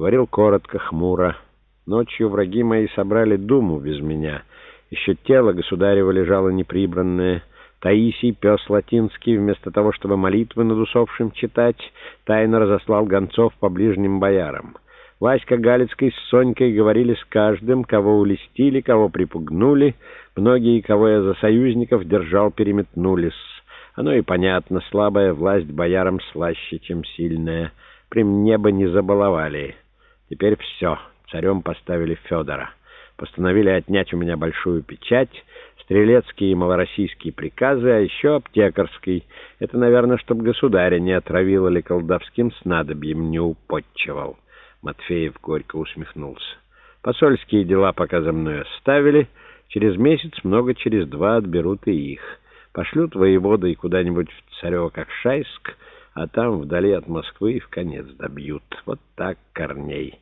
Говорил коротко, хмуро. Ночью враги мои собрали думу без меня. Еще тело государева лежало неприбранное. Таисий, пес латинский, вместо того, чтобы молитвы над усопшим читать, тайно разослал гонцов по ближним боярам. Васька Галицкий с Сонькой говорили с каждым, кого улестили, кого припугнули. Многие, кого я за союзников держал, переметнулись. Оно и понятно, слабая власть боярам слаще, чем сильная. При мне бы не забаловали. Теперь все. Царем поставили Федора. Постановили отнять у меня большую печать, стрелецкие и малороссийские приказы, а еще аптекарский. Это, наверное, чтобы государя не отравил или колдовским снадобьем не употчевал. Матфеев горько усмехнулся. Посольские дела пока за мной оставили. Через месяц, много через два, отберут и их. Пошлют воеводой куда-нибудь в Царево-Кокшайск, а там, вдали от Москвы, в конец добьют. Вот так, Корней.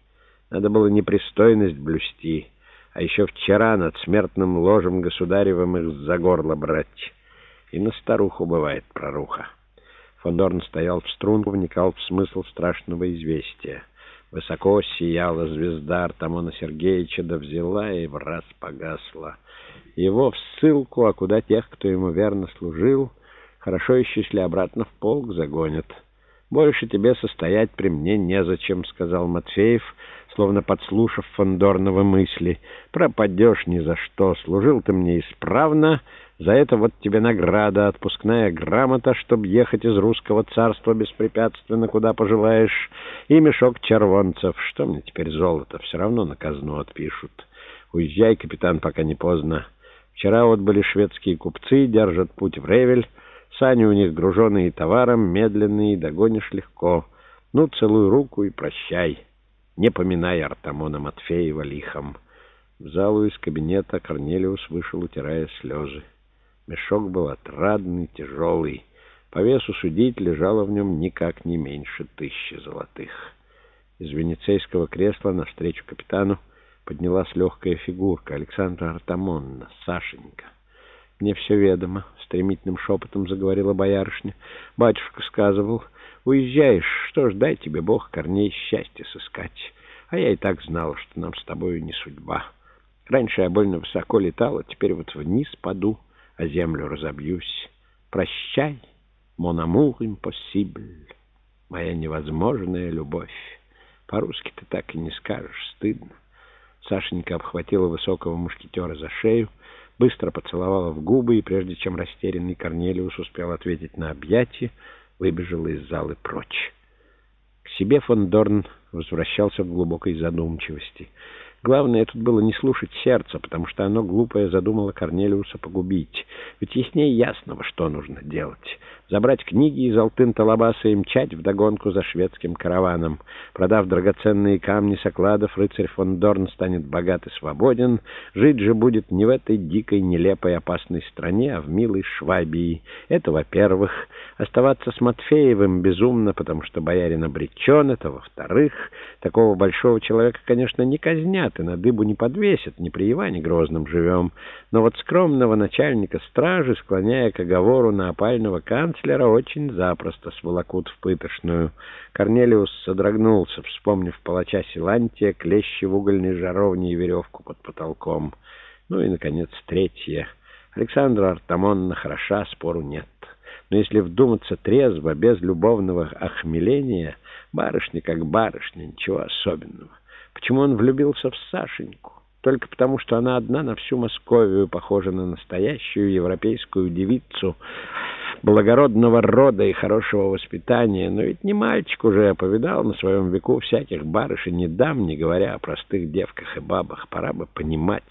Надо было непристойность блюсти, а еще вчера над смертным ложем государевым их за горло брать. И на старуху бывает проруха. Фондорн стоял в струнку, вникал в смысл страшного известия. Высоко сияла звезда Артамона Сергеевича, да взяла и в раз погасла. Его в ссылку, а куда тех, кто ему верно служил, хорошо еще, если обратно в полк загонят. «Больше тебе состоять при мне незачем», — сказал Матфеев, словно подслушав Фондорнова мысли. «Пропадешь ни за что. Служил ты мне исправно. За это вот тебе награда, отпускная грамота, чтобы ехать из русского царства беспрепятственно, куда пожелаешь, и мешок червонцев. Что мне теперь золото? Все равно на казну отпишут. Уезжай, капитан, пока не поздно». Вчера вот были шведские купцы, держат путь в Ревель. Сани у них груженные товаром, медленные, догонишь легко. Ну, целуй руку и прощай. Не поминай Артамона Матфеева лихом. В залу из кабинета Корнелиус вышел, утирая слезы. Мешок был отрадный, тяжелый. По весу судить лежало в нем никак не меньше тысячи золотых. Из венецейского кресла навстречу капитану поднялась легкая фигурка Александра Артамонна, Сашенька. «Мне все ведомо», — стремительным шепотом заговорила боярышня. «Батюшка сказывал, уезжаешь, что ж, дай тебе Бог корней счастья сыскать. А я и так знала, что нам с тобою не судьба. Раньше я больно высоко летала, теперь вот вниз паду, а землю разобьюсь. Прощай, mon amour моя невозможная любовь. По-русски ты так и не скажешь, стыдно». Сашенька обхватила высокого мушкетера за шею, быстро поцеловала в губы, и прежде чем растерянный Корнелиус успел ответить на объятие, выбежала из залы прочь. К себе фон Дорн возвращался в глубокой задумчивости — Главное тут было не слушать сердце, потому что оно, глупое, задумало Корнелиуса погубить. Ведь яснее ясного, что нужно делать. Забрать книги из Алтын-Талабаса и мчать вдогонку за шведским караваном. Продав драгоценные камни с окладов, рыцарь фон Дорн станет богат и свободен. Жить же будет не в этой дикой, нелепой, опасной стране, а в милой Швабии. Это во-первых. Оставаться с Матфеевым безумно, потому что боярин обречен. Это во-вторых. Такого большого человека, конечно, не казнят и на дыбу не подвесят, не при Иване Грозном живем. Но вот скромного начальника стражи, склоняя к оговору на опального канцлера, очень запросто сволокут в пытошную. Корнелиус содрогнулся, вспомнив палача Силантия, клещи в угольной жаровне и веревку под потолком. Ну и, наконец, третье. Александра Артамонна хороша, спору нет. Но если вдуматься трезво, без любовного охмеления, барышня как барышня, ничего особенного. Почему он влюбился в Сашеньку? Только потому, что она одна на всю Московию похожа на настоящую европейскую девицу благородного рода и хорошего воспитания. Но ведь не мальчик уже, повидал на своем веку всяких барышей, не дам, не говоря о простых девках и бабах. Пора бы понимать.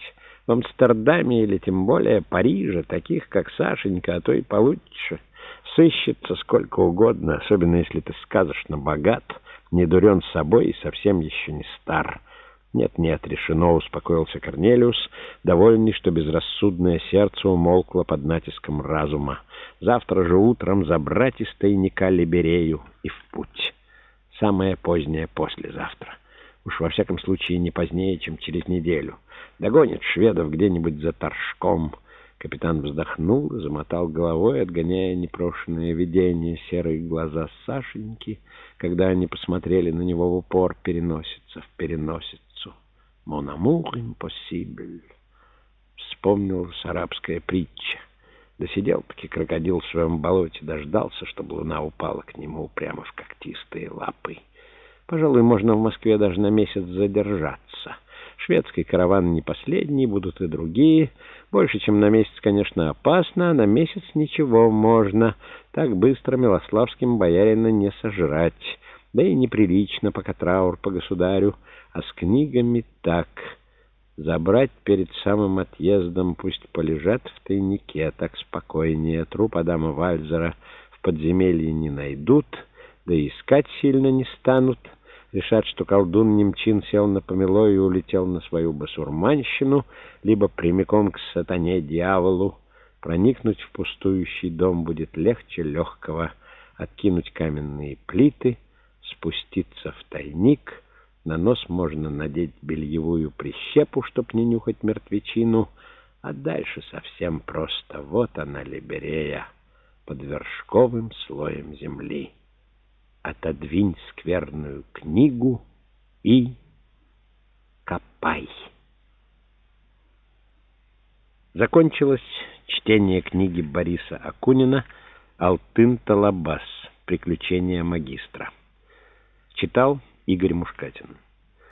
В Амстердаме или тем более Париже таких, как Сашенька, а то и получше, сыщется сколько угодно, особенно если ты сказочно богат — не дурен собой и совсем еще не стар. Нет-нет, решено, успокоился Корнелиус, довольный, что безрассудное сердце умолкло под натиском разума. Завтра же утром забрать из тайника Либерею и в путь. Самое позднее послезавтра. Уж во всяком случае не позднее, чем через неделю. Догонит шведов где-нибудь за торжком. Капитан вздохнул замотал головой, отгоняя непрошенное видение серые глаза Сашеньки, когда они посмотрели на него в упор, переносится в переносицу. «Mon amour impossible», — вспомнилась арабская притча. Досидел-таки крокодил в своем болоте, дождался, чтобы луна упала к нему прямо в когтистые лапы. Пожалуй, можно в Москве даже на месяц задержаться. Шведский караван не последний, будут и другие. Больше, чем на месяц, конечно, опасно, а на месяц ничего можно. Так быстро Милославским боярина не сожрать. Да и неприлично, пока траур по государю. А с книгами так. Забрать перед самым отъездом, пусть полежат в тайнике, так спокойнее. Труп Адама Вальзера в подземелье не найдут, да и искать сильно не станут решат, что колдун Немчин сел на помело и улетел на свою басурманщину, либо прямиком к сатане-дьяволу. Проникнуть в пустующий дом будет легче легкого, откинуть каменные плиты, спуститься в тайник, на нос можно надеть бельевую прищепу, чтоб не нюхать мертвечину, а дальше совсем просто. Вот она, Либерея, под вершковым слоем земли отодвинь скверную книгу и копай. Закончилось чтение книги Бориса Акунина «Алтын-Талабас. Приключения магистра». Читал Игорь Мушкатин.